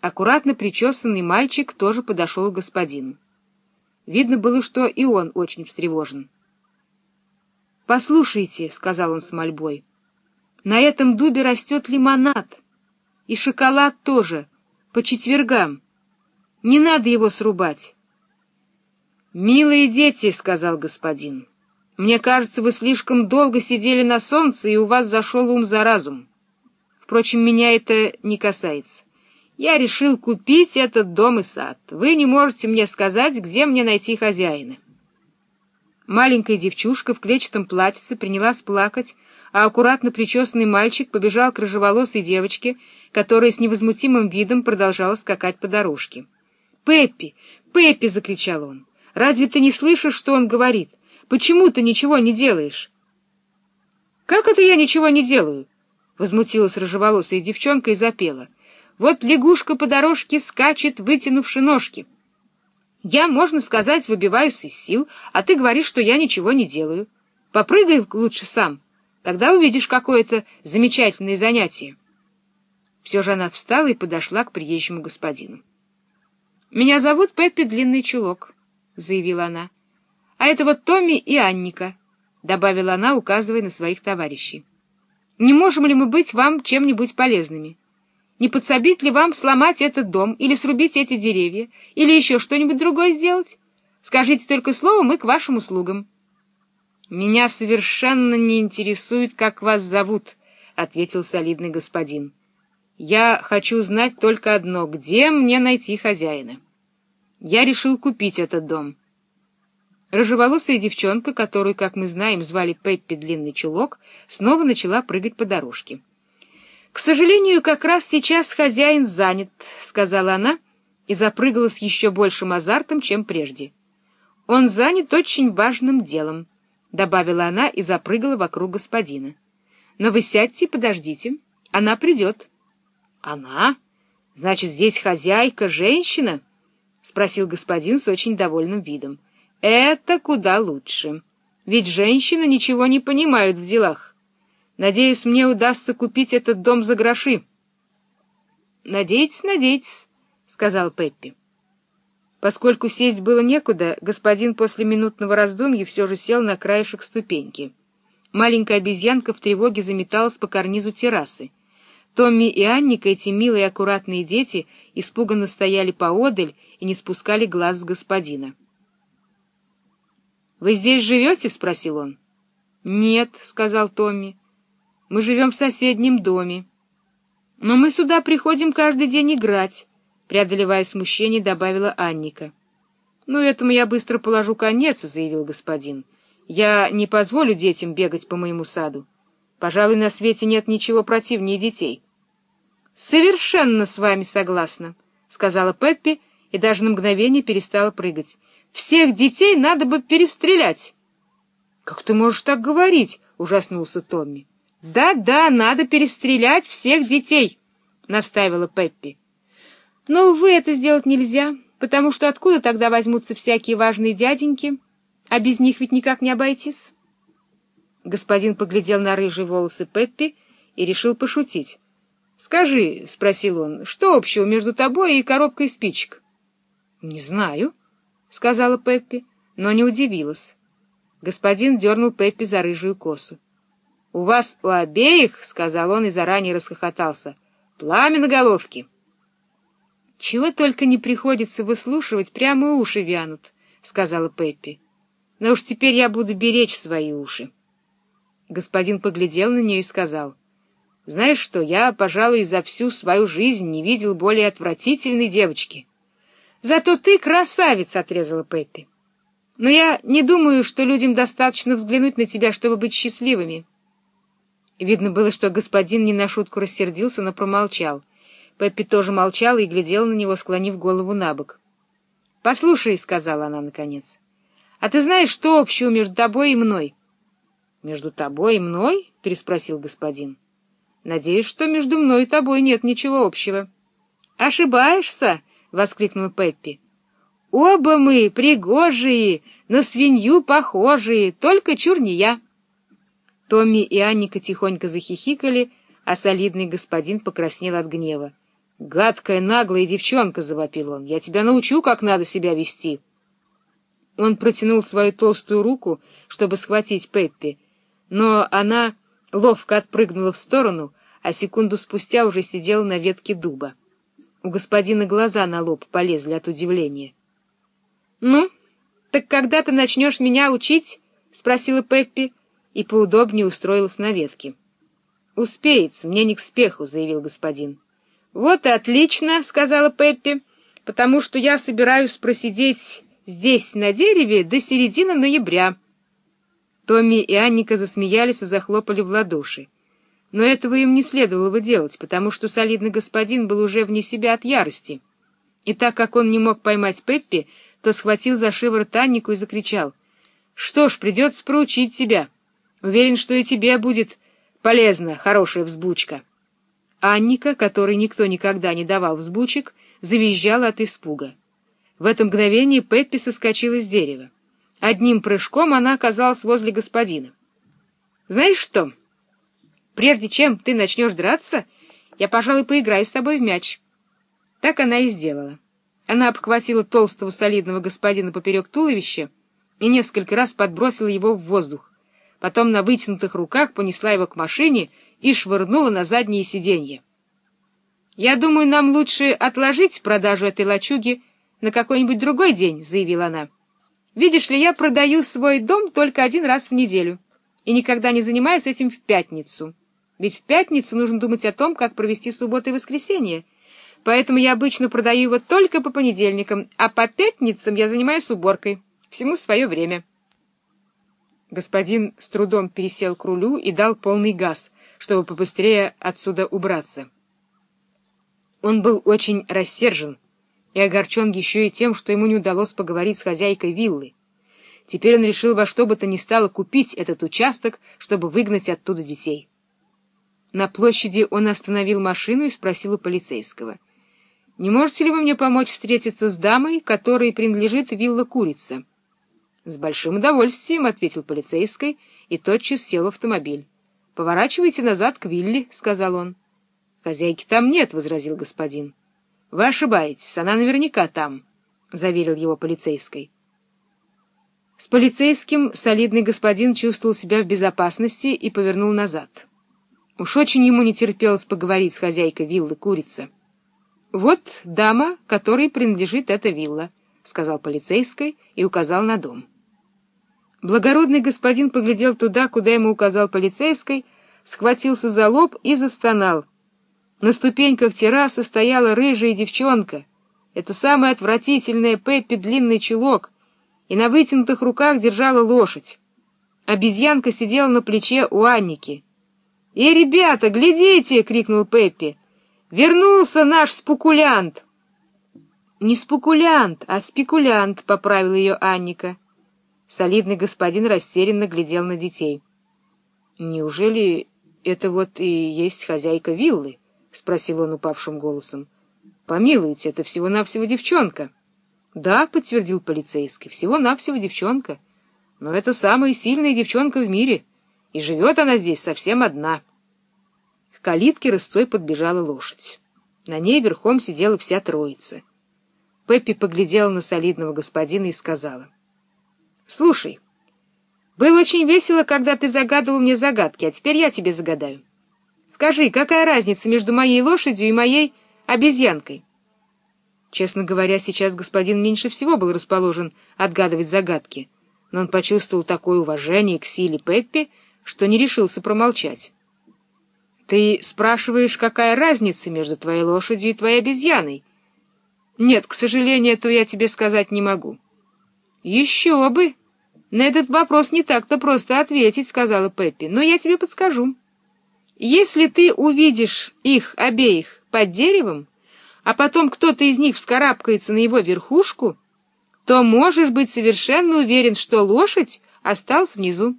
Аккуратно причесанный мальчик тоже подошел к господину. Видно было, что и он очень встревожен. «Послушайте», — сказал он с мольбой, — «на этом дубе растет лимонад, и шоколад тоже, по четвергам. Не надо его срубать». «Милые дети», — сказал господин, — «мне кажется, вы слишком долго сидели на солнце, и у вас зашел ум за разум. Впрочем, меня это не касается». Я решил купить этот дом и сад. Вы не можете мне сказать, где мне найти хозяина. Маленькая девчушка в клетчатом платьице принялась плакать, а аккуратно причесанный мальчик побежал к рыжеволосой девочке, которая с невозмутимым видом продолжала скакать по дорожке. «Пеппи! Пеппи!» — закричал он. «Разве ты не слышишь, что он говорит? Почему ты ничего не делаешь?» «Как это я ничего не делаю?» — возмутилась рыжеволосая девчонка и запела — вот лягушка по дорожке скачет, вытянувши ножки. Я, можно сказать, выбиваюсь из сил, а ты говоришь, что я ничего не делаю. Попрыгай лучше сам, тогда увидишь какое-то замечательное занятие. Все же она встала и подошла к приезжему господину. — Меня зовут Пеппи Длинный Чулок, — заявила она. — А это вот Томми и Анника, — добавила она, указывая на своих товарищей. — Не можем ли мы быть вам чем-нибудь полезными? — не подсобить ли вам сломать этот дом или срубить эти деревья, или еще что-нибудь другое сделать? Скажите только слово, мы к вашим услугам. — Меня совершенно не интересует, как вас зовут, — ответил солидный господин. — Я хочу знать только одно — где мне найти хозяина? Я решил купить этот дом. Рыжеволосая девчонка, которую, как мы знаем, звали Пеппи Длинный Чулок, снова начала прыгать по дорожке. «К сожалению, как раз сейчас хозяин занят», — сказала она и запрыгала с еще большим азартом, чем прежде. «Он занят очень важным делом», — добавила она и запрыгала вокруг господина. «Но вы сядьте и подождите. Она придет». «Она? Значит, здесь хозяйка, женщина?» — спросил господин с очень довольным видом. «Это куда лучше. Ведь женщины ничего не понимают в делах». Надеюсь, мне удастся купить этот дом за гроши. — Надейтесь, надейтесь, — сказал Пеппи. Поскольку сесть было некуда, господин после минутного раздумья все же сел на краешек ступеньки. Маленькая обезьянка в тревоге заметалась по карнизу террасы. Томми и Анника, эти милые аккуратные дети, испуганно стояли поодаль и не спускали глаз с господина. — Вы здесь живете? — спросил он. — Нет, — сказал Томми. Мы живем в соседнем доме. Но мы сюда приходим каждый день играть, — преодолевая смущение, добавила Анника. — Ну, этому я быстро положу конец, — заявил господин. — Я не позволю детям бегать по моему саду. Пожалуй, на свете нет ничего противнее детей. — Совершенно с вами согласна, — сказала Пеппи и даже на мгновение перестала прыгать. — Всех детей надо бы перестрелять. — Как ты можешь так говорить? — ужаснулся Томми. «Да-да, надо перестрелять всех детей», — наставила Пеппи. «Но, увы, это сделать нельзя, потому что откуда тогда возьмутся всякие важные дяденьки, а без них ведь никак не обойтись?» Господин поглядел на рыжие волосы Пеппи и решил пошутить. «Скажи», — спросил он, — «что общего между тобой и коробкой спичек?» «Не знаю», — сказала Пеппи, но не удивилась. Господин дернул Пеппи за рыжую косу. — У вас у обеих, — сказал он и заранее расхохотался, — пламя на головке. — Чего только не приходится выслушивать, прямо уши вянут, — сказала Пеппи. — Но уж теперь я буду беречь свои уши. Господин поглядел на нее и сказал, — Знаешь что, я, пожалуй, за всю свою жизнь не видел более отвратительной девочки. — Зато ты красавец, — отрезала Пеппи. — Но я не думаю, что людям достаточно взглянуть на тебя, чтобы быть счастливыми. — Видно было, что господин не на шутку рассердился, но промолчал. Пеппи тоже молчала и глядела на него, склонив голову на бок. — Послушай, — сказала она наконец, — а ты знаешь, что общего между тобой и мной? — Между тобой и мной? — переспросил господин. — Надеюсь, что между мной и тобой нет ничего общего. — Ошибаешься! — воскликнул Пеппи. — Оба мы пригожие, на свинью похожие, только чур не я. Томми и Анника тихонько захихикали, а солидный господин покраснел от гнева. «Гадкая, наглая девчонка!» — завопил он. «Я тебя научу, как надо себя вести!» Он протянул свою толстую руку, чтобы схватить Пеппи, но она ловко отпрыгнула в сторону, а секунду спустя уже сидела на ветке дуба. У господина глаза на лоб полезли от удивления. — Ну, так когда ты начнешь меня учить? — спросила Пеппи и поудобнее устроилась на ветке. — Успеется, мне не к спеху, — заявил господин. — Вот и отлично, — сказала Пеппи, — потому что я собираюсь просидеть здесь, на дереве, до середины ноября. Томми и Анника засмеялись и захлопали в ладоши. Но этого им не следовало бы делать, потому что солидный господин был уже вне себя от ярости. И так как он не мог поймать Пеппи, то схватил за шиворот Аннику и закричал. — Что ж, придется проучить тебя. Уверен, что и тебе будет полезна хорошая взбучка. Анника, которой никто никогда не давал взбучек, завизжала от испуга. В это мгновение Пеппи соскочила с дерева. Одним прыжком она оказалась возле господина. — Знаешь что? Прежде чем ты начнешь драться, я, пожалуй, поиграю с тобой в мяч. Так она и сделала. Она обхватила толстого солидного господина поперек туловища и несколько раз подбросила его в воздух. Потом на вытянутых руках понесла его к машине и швырнула на заднее сиденье. — Я думаю, нам лучше отложить продажу этой лачуги на какой-нибудь другой день, — заявила она. Видишь ли, я продаю свой дом только один раз в неделю и никогда не занимаюсь этим в пятницу. Ведь в пятницу нужно думать о том, как провести субботу и воскресенье. Поэтому я обычно продаю его только по понедельникам, а по пятницам я занимаюсь уборкой. Всему свое время. Господин с трудом пересел к рулю и дал полный газ, чтобы побыстрее отсюда убраться. Он был очень рассержен и огорчен еще и тем, что ему не удалось поговорить с хозяйкой виллы. Теперь он решил во что бы то ни стало купить этот участок, чтобы выгнать оттуда детей. На площади он остановил машину и спросил у полицейского. — Не можете ли вы мне помочь встретиться с дамой, которой принадлежит вилла Курица? — С большим удовольствием, — ответил полицейский, и тотчас сел в автомобиль. — Поворачивайте назад к вилле, — сказал он. — Хозяйки там нет, — возразил господин. — Вы ошибаетесь, она наверняка там, — заверил его полицейский. С полицейским солидный господин чувствовал себя в безопасности и повернул назад. Уж очень ему не терпелось поговорить с хозяйкой виллы Курица. — Вот дама, которой принадлежит эта вилла, — сказал полицейский и указал на дом. Благородный господин поглядел туда, куда ему указал полицейский, схватился за лоб и застонал — на ступеньках террасы стояла рыжая девчонка. Это самая отвратительная Пеппи длинный чулок, и на вытянутых руках держала лошадь. Обезьянка сидела на плече у Анники. «Эй, ребята, глядите!» — крикнул Пеппи. «Вернулся наш спекулянт!» «Не спекулянт, а спекулянт», — поправил ее Анника. Солидный господин растерянно глядел на детей. «Неужели это вот и есть хозяйка виллы?» — спросил он упавшим голосом. — Помилуйте, это всего-навсего девчонка. — Да, — подтвердил полицейский, — всего-навсего девчонка. Но это самая сильная девчонка в мире, и живет она здесь совсем одна. К калитке рысцой подбежала лошадь. На ней верхом сидела вся троица. Пеппи поглядела на солидного господина и сказала. — Слушай, было очень весело, когда ты загадывал мне загадки, а теперь я тебе загадаю. Скажи, какая разница между моей лошадью и моей обезьянкой? Честно говоря, сейчас господин меньше всего был расположен отгадывать загадки, но он почувствовал такое уважение к силе Пеппи, что не решился промолчать. «Ты спрашиваешь, какая разница между твоей лошадью и твоей обезьяной?» «Нет, к сожалению, этого я тебе сказать не могу». «Еще бы! На этот вопрос не так-то просто ответить», — сказала Пеппи, — «но я тебе подскажу». Если ты увидишь их обеих под деревом, а потом кто-то из них вскарабкается на его верхушку, то можешь быть совершенно уверен, что лошадь осталась внизу.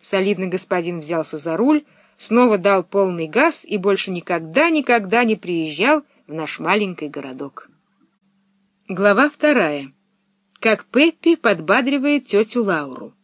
Солидный господин взялся за руль, снова дал полный газ и больше никогда-никогда не приезжал в наш маленький городок. Глава вторая. Как Пеппи подбадривает тетю Лауру.